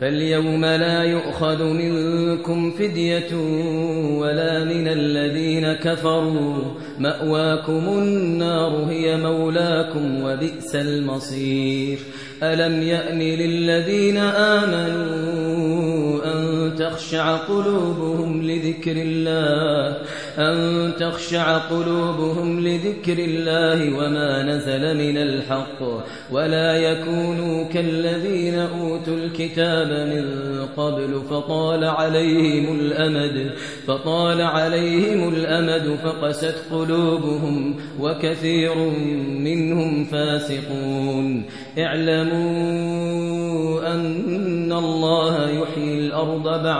فاليوم لا يؤخذ منكم فدية ولا من الذين كفروا. مأواكم النار هي مولاكم وبئس المصير. ألم يأن للذين آمنوا أن تخشع قلوبهم لذكر الله أن تخشع قلوبهم لذكر الله وما نزل من الحق ولا يكونوا كالذين أوتوا الكتاب من قبل فطال عليهم الأمد فطال عليهم الأمد فقست قلوبهم وكثير منهم فاسقون. اعلموا أن الله يحيي الأرض بعد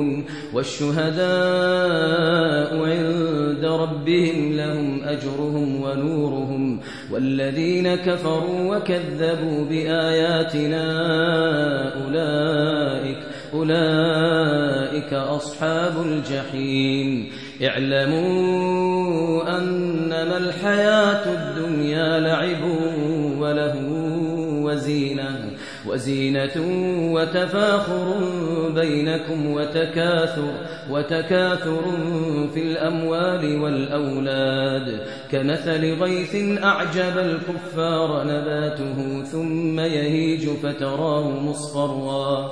والشهداء عند ربهم لهم أجرهم ونورهم والذين كفروا وكذبوا بآياتنا أولئك أولئك أصحاب الجحيم. اعلموا أنما الحياة الدنيا لعب وزينة وتفاخر بينكم وتكاثر وتكاثر في الأموال والأولاد. كمثل غيث أعجب الكفار نباته ثم يهيج فتراه مصفرا.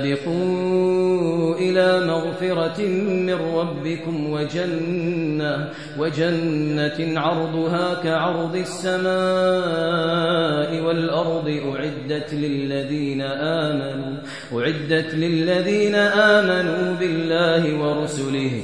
إلى مغفرة من ربكم وجنة وجنة عرضها كعرض السماء والأرض أعدت للذين آمنوا أعدت للذين آمنوا بالله ورسله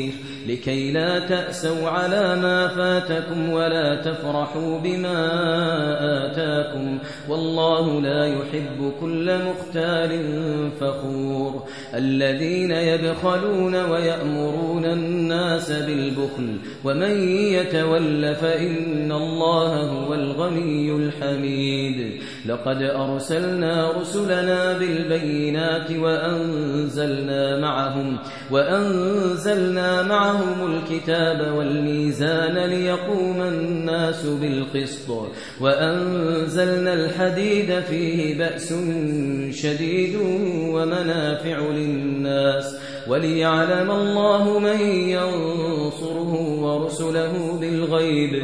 لكي لا تأسوا على ما فاتكم ولا تفرحوا بما آتاكم. والله لا يحب كل مختال فخور. الذين يبخلون ويأمرون الناس بالبخل ومن يتول فإن الله هو الغني الحميد. لقد أرسلنا رسلنا بالبينات وأنزلنا معهم وأنزلنا معهم الكتاب والميزان ليقوم الناس بالقسط. وأنزلنا الحديد فيه بأس شديد ومنافع للناس. وليعلم الله من ينصره ورسله بالغيب.